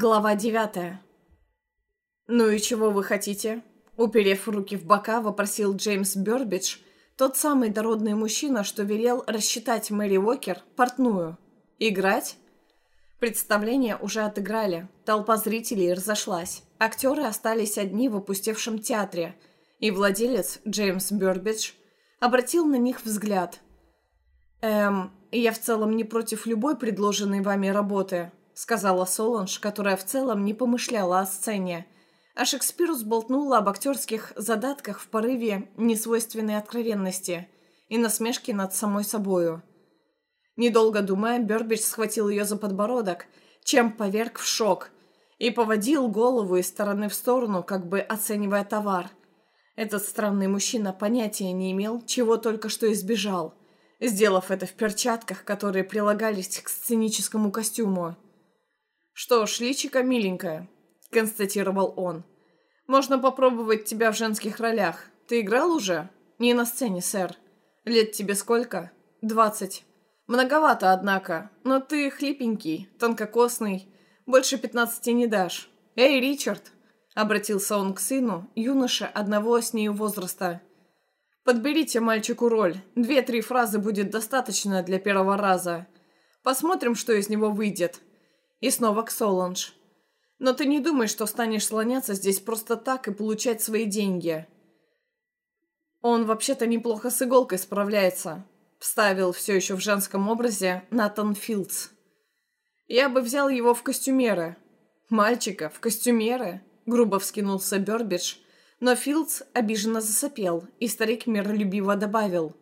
Глава девятая. «Ну и чего вы хотите?» Уперев руки в бока, вопросил Джеймс Бёрбидж, тот самый дородный мужчина, что велел рассчитать Мэри Уокер портную. «Играть?» Представление уже отыграли, толпа зрителей разошлась. Актеры остались одни в опустевшем театре, и владелец, Джеймс Бёрбидж, обратил на них взгляд. «Эм, я в целом не против любой предложенной вами работы», сказала Соланж, которая в целом не помышляла о сцене. А Шекспиру сболтнула об актерских задатках в порыве несвойственной откровенности и насмешки над самой собою. Недолго думая, Бёрбич схватил ее за подбородок, чем поверг в шок, и поводил голову из стороны в сторону, как бы оценивая товар. Этот странный мужчина понятия не имел, чего только что избежал, сделав это в перчатках, которые прилагались к сценическому костюму. «Что ж, личико миленькое», — констатировал он. «Можно попробовать тебя в женских ролях. Ты играл уже?» «Не на сцене, сэр. Лет тебе сколько?» «Двадцать». «Многовато, однако. Но ты хлипенький, тонкокосный. Больше пятнадцати не дашь. Эй, Ричард!» Обратился он к сыну, юноше одного с нею возраста. «Подберите мальчику роль. Две-три фразы будет достаточно для первого раза. Посмотрим, что из него выйдет. И снова к Соланж. «Но ты не думай, что станешь слоняться здесь просто так и получать свои деньги». «Он вообще-то неплохо с иголкой справляется», — вставил все еще в женском образе Натан Филдс. «Я бы взял его в костюмеры». «Мальчика, в костюмеры?» — грубо вскинулся Бёрбидж, но Филдс обиженно засопел, и старик миролюбиво добавил.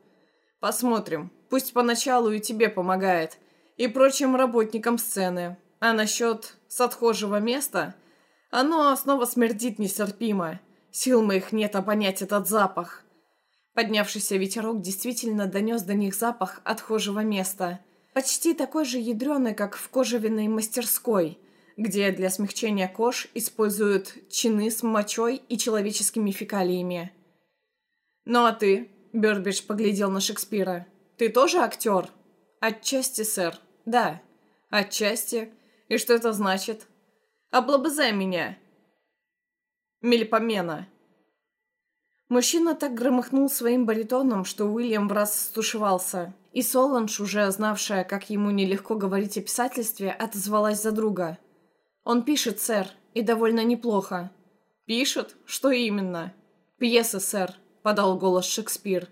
«Посмотрим. Пусть поначалу и тебе помогает, и прочим работникам сцены. А насчет с отхожего места, оно снова смердит нестерпимо. Сил моих нет обонять этот запах. Поднявшийся ветерок действительно донес до них запах отхожего места. Почти такой же ядреный, как в кожевенной мастерской, где для смягчения кож используют чины с мочой и человеческими фекалиями. «Ну а ты?» – Бёрбидж поглядел на Шекспира. «Ты тоже актер?» «Отчасти, сэр. Да. Отчасти. И что это значит? Облобызай меня. Мельпомена. Мужчина так громыхнул своим баритоном, что Уильям в раз стушевался, и Соланж, уже знавшая, как ему нелегко говорить о писательстве, отозвалась за друга. «Он пишет, сэр, и довольно неплохо». «Пишет? Что именно?» «Пьесы, сэр», — подал голос Шекспир.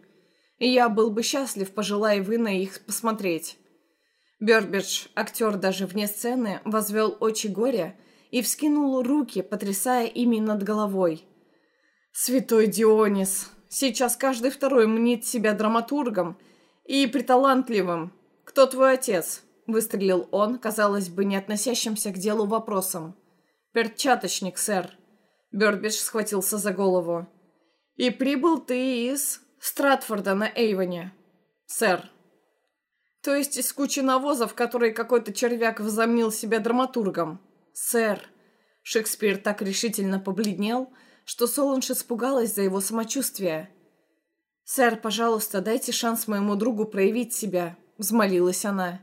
«И я был бы счастлив, пожелая вы на их посмотреть». Бёрбидж, актер даже вне сцены, возвел очи горя и вскинул руки, потрясая ими над головой. «Святой Дионис! Сейчас каждый второй мнит себя драматургом и приталантливым. Кто твой отец?» — выстрелил он, казалось бы, не относящимся к делу вопросом. «Перчаточник, сэр». Бёрбидж схватился за голову. «И прибыл ты из Стратфорда на Эйвоне, сэр». То есть из кучи навоза, в которой какой-то червяк возомнил себя драматургом. Сэр. Шекспир так решительно побледнел, что Солунж испугалась за его самочувствие. «Сэр, пожалуйста, дайте шанс моему другу проявить себя», — взмолилась она.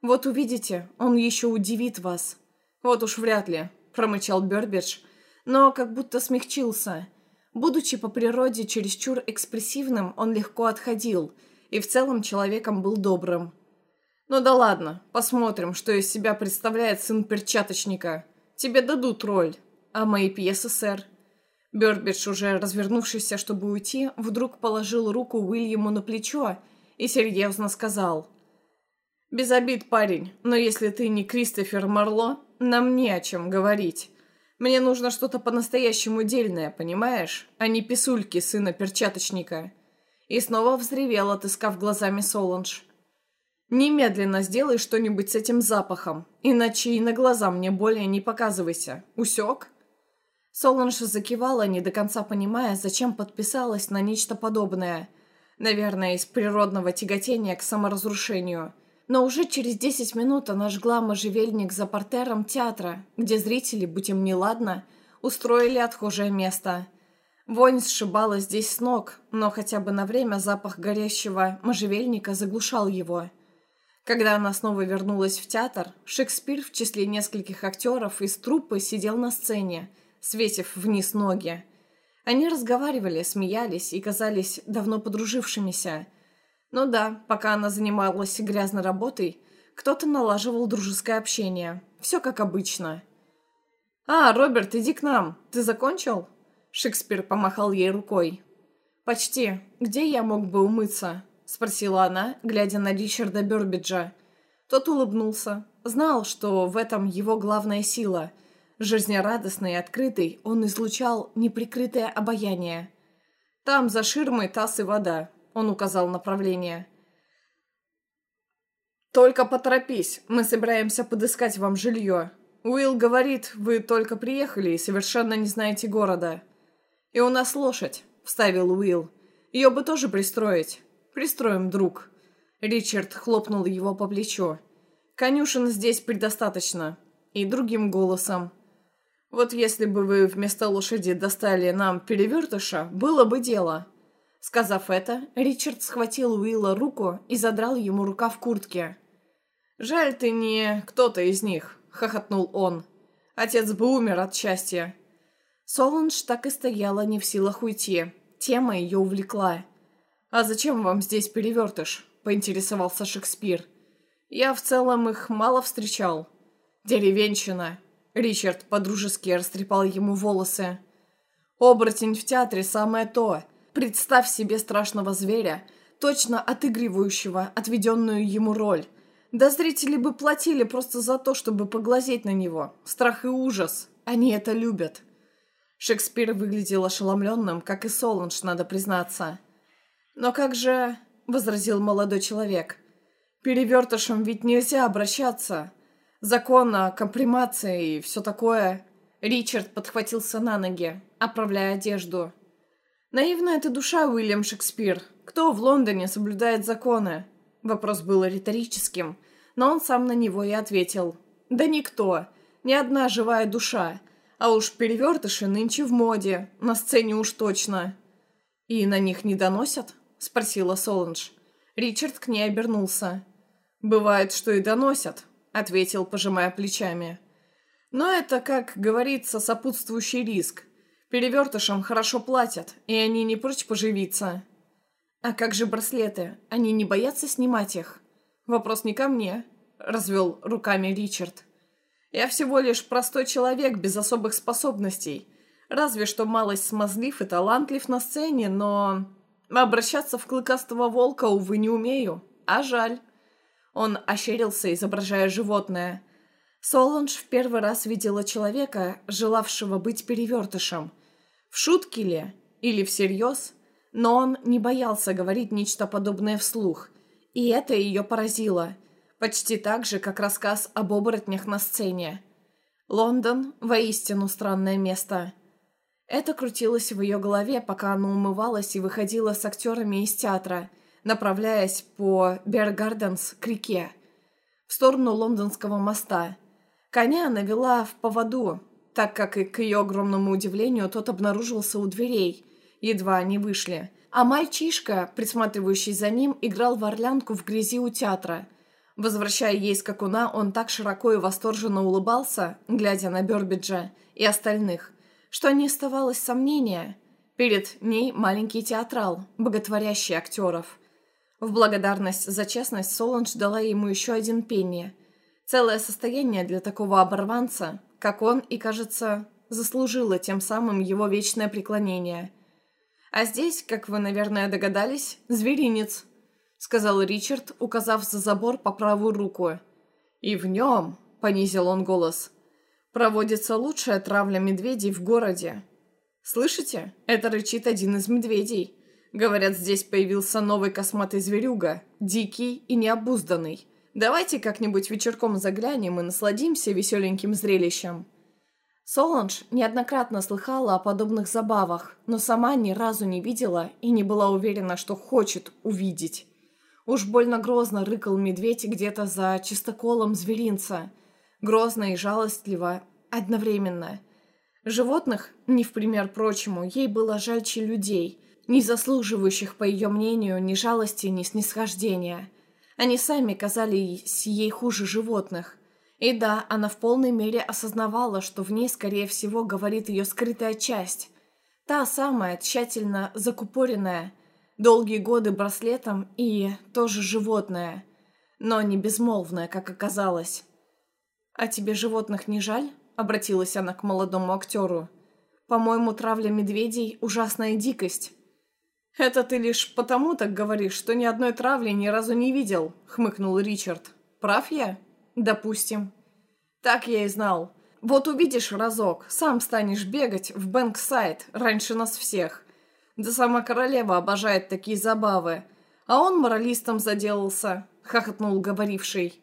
«Вот увидите, он еще удивит вас». «Вот уж вряд ли», — промычал Бёрбидж, но как будто смягчился. Будучи по природе чересчур экспрессивным, он легко отходил и в целом человеком был добрым. Ну да ладно, посмотрим, что из себя представляет сын перчаточника. Тебе дадут роль. А мои пьесы, сэр?» Бёрдбидж, уже развернувшийся, чтобы уйти, вдруг положил руку Уильяму на плечо и серьезно сказал. «Без обид, парень, но если ты не Кристофер Марло, нам не о чем говорить. Мне нужно что-то по-настоящему дельное, понимаешь, а не писульки сына перчаточника». И снова взревел, отыскав глазами Соланж. Немедленно сделай что-нибудь с этим запахом, иначе и на глаза мне более не показывайся. Усек?» Соланж закивала, не до конца понимая, зачем подписалась на нечто подобное. Наверное, из природного тяготения к саморазрушению. Но уже через десять минут она жгла можжевельник за портером театра, где зрители, будь им неладно, устроили отхожее место. Вонь сшибала здесь с ног, но хотя бы на время запах горящего можжевельника заглушал его. Когда она снова вернулась в театр, Шекспир в числе нескольких актеров из труппы сидел на сцене, свесив вниз ноги. Они разговаривали, смеялись и казались давно подружившимися. Ну да, пока она занималась грязной работой, кто-то налаживал дружеское общение. Все как обычно. «А, Роберт, иди к нам. Ты закончил?» Шекспир помахал ей рукой. «Почти. Где я мог бы умыться?» — спросила она, глядя на Ричарда Бёрбиджа. Тот улыбнулся. Знал, что в этом его главная сила. Жизнерадостный и открытый, он излучал неприкрытое обаяние. «Там, за ширмой, таз и вода», — он указал направление. «Только поторопись, мы собираемся подыскать вам жилье. Уилл говорит, вы только приехали и совершенно не знаете города». «И у нас лошадь», — вставил Уилл. «Ее бы тоже пристроить». «Пристроим, друг». Ричард хлопнул его по плечу. «Конюшен здесь предостаточно». И другим голосом. «Вот если бы вы вместо лошади достали нам перевертыша, было бы дело». Сказав это, Ричард схватил Уилла руку и задрал ему рука в куртке. «Жаль, ты не кто-то из них», — хохотнул он. «Отец бы умер от счастья». Соланж так и стояла не в силах уйти. Тема ее увлекла. «А зачем вам здесь перевертыш?» — поинтересовался Шекспир. «Я в целом их мало встречал». «Деревенщина». Ричард подружески растрепал ему волосы. «Оборотень в театре самое то. Представь себе страшного зверя, точно отыгрывающего отведенную ему роль. Да зрители бы платили просто за то, чтобы поглазеть на него. Страх и ужас. Они это любят». Шекспир выглядел ошеломленным, как и Соланж, надо признаться. «Но как же...» — возразил молодой человек. «Перевертышем ведь нельзя обращаться. Закон о компримации и все такое». Ричард подхватился на ноги, оправляя одежду. «Наивная ты душа, Уильям Шекспир. Кто в Лондоне соблюдает законы?» Вопрос был риторическим, но он сам на него и ответил. «Да никто. Ни одна живая душа. А уж перевертыши нынче в моде. На сцене уж точно». «И на них не доносят?» — спросила Соланж. Ричард к ней обернулся. «Бывает, что и доносят», — ответил, пожимая плечами. «Но это, как говорится, сопутствующий риск. Перевертышам хорошо платят, и они не прочь поживиться». «А как же браслеты? Они не боятся снимать их?» «Вопрос не ко мне», — развел руками Ричард. «Я всего лишь простой человек без особых способностей. Разве что малость смазлив и талантлив на сцене, но...» Обращаться в клыкастого волка, увы, не умею. А жаль. Он ощерился, изображая животное. Соланж в первый раз видела человека, желавшего быть перевертышем. В шутке ли? Или всерьез? Но он не боялся говорить нечто подобное вслух. И это ее поразило. Почти так же, как рассказ об оборотнях на сцене. Лондон – воистину странное место. Это крутилось в ее голове, пока она умывалась и выходила с актерами из театра, направляясь по Бергарденс к реке, в сторону лондонского моста. Коня она вела в поводу, так как и к ее огромному удивлению тот обнаружился у дверей, едва они вышли. А мальчишка, присматривающий за ним, играл в орлянку в грязи у театра. Возвращая ей скакуна, он так широко и восторженно улыбался, глядя на Бёрбиджа и остальных, что не оставалось сомнения. Перед ней маленький театрал, боготворящий актеров. В благодарность за честность Соланж дала ему еще один пенни. Целое состояние для такого оборванца, как он, и, кажется, заслужило тем самым его вечное преклонение. «А здесь, как вы, наверное, догадались, зверинец», — сказал Ричард, указав за забор по правую руку. «И в нем», — понизил он голос, — Проводится лучшая травля медведей в городе. Слышите? Это рычит один из медведей. Говорят, здесь появился новый косматый зверюга, дикий и необузданный. Давайте как-нибудь вечерком заглянем и насладимся веселеньким зрелищем. Соланж неоднократно слыхала о подобных забавах, но сама ни разу не видела и не была уверена, что хочет увидеть. Уж больно грозно рыкал медведь где-то за чистоколом зверинца – грозно и жалостливо одновременно. Животных, не в пример прочему, ей было жальче людей, не заслуживающих, по ее мнению, ни жалости, ни снисхождения. Они сами казались ей хуже животных. И да, она в полной мере осознавала, что в ней, скорее всего, говорит ее скрытая часть. Та самая, тщательно закупоренная, долгие годы браслетом и тоже животное. Но не безмолвное, как оказалось. «А тебе животных не жаль?» — обратилась она к молодому актеру. «По-моему, травля медведей — ужасная дикость». «Это ты лишь потому так говоришь, что ни одной травли ни разу не видел», — хмыкнул Ричард. «Прав я?» «Допустим». «Так я и знал. Вот увидишь разок, сам станешь бегать в Бэнксайд раньше нас всех. Да сама королева обожает такие забавы. А он моралистом заделался», — хохотнул говоривший.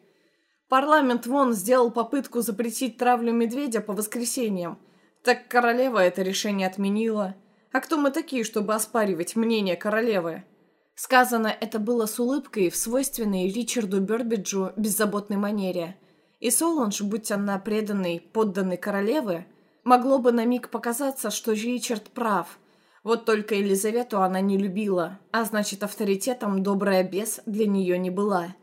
«Парламент вон сделал попытку запретить травлю медведя по воскресеньям. Так королева это решение отменила». А кто мы такие, чтобы оспаривать мнение королевы?» Сказано это было с улыбкой в свойственной Ричарду Бёрбиджу беззаботной манере. И Соланж, будь она преданной, подданной королевы, могло бы на миг показаться, что Ричард прав. Вот только Елизавету она не любила, а значит, авторитетом добрая бес для нее не была.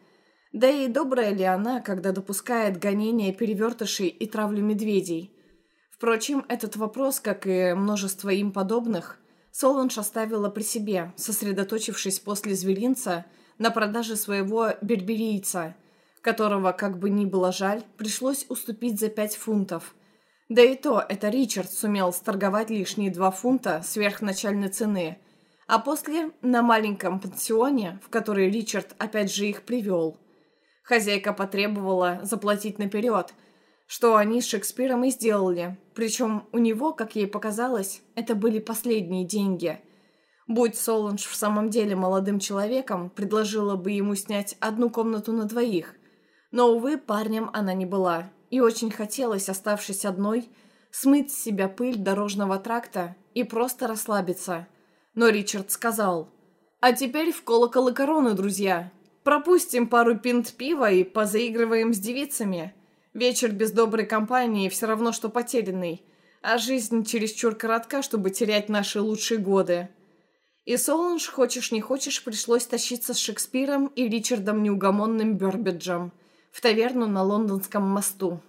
Да и добрая ли она, когда допускает гонения перевертышей и травлю медведей? Впрочем, этот вопрос, как и множество им подобных, Соланж оставила при себе, сосредоточившись после зверинца на продаже своего берберийца, которого, как бы ни было жаль, пришлось уступить за пять фунтов. Да и то, это Ричард сумел сторговать лишние два фунта сверхначальной цены, а после на маленьком пансионе, в который Ричард опять же их привел. Хозяйка потребовала заплатить наперед – что они с Шекспиром и сделали. Причем у него, как ей показалось, это были последние деньги. Будь Соланж в самом деле молодым человеком, предложила бы ему снять одну комнату на двоих. Но, увы, парнем она не была. И очень хотелось, оставшись одной, смыть с себя пыль дорожного тракта и просто расслабиться. Но Ричард сказал, «А теперь в колокол и корону, друзья. Пропустим пару пинт пива и позаигрываем с девицами». Вечер без доброй компании все равно, что потерянный, а жизнь чересчур коротка, чтобы терять наши лучшие годы. И Соланж, хочешь не хочешь, пришлось тащиться с Шекспиром и Ричардом Неугомонным Бёрбиджем в таверну на Лондонском мосту.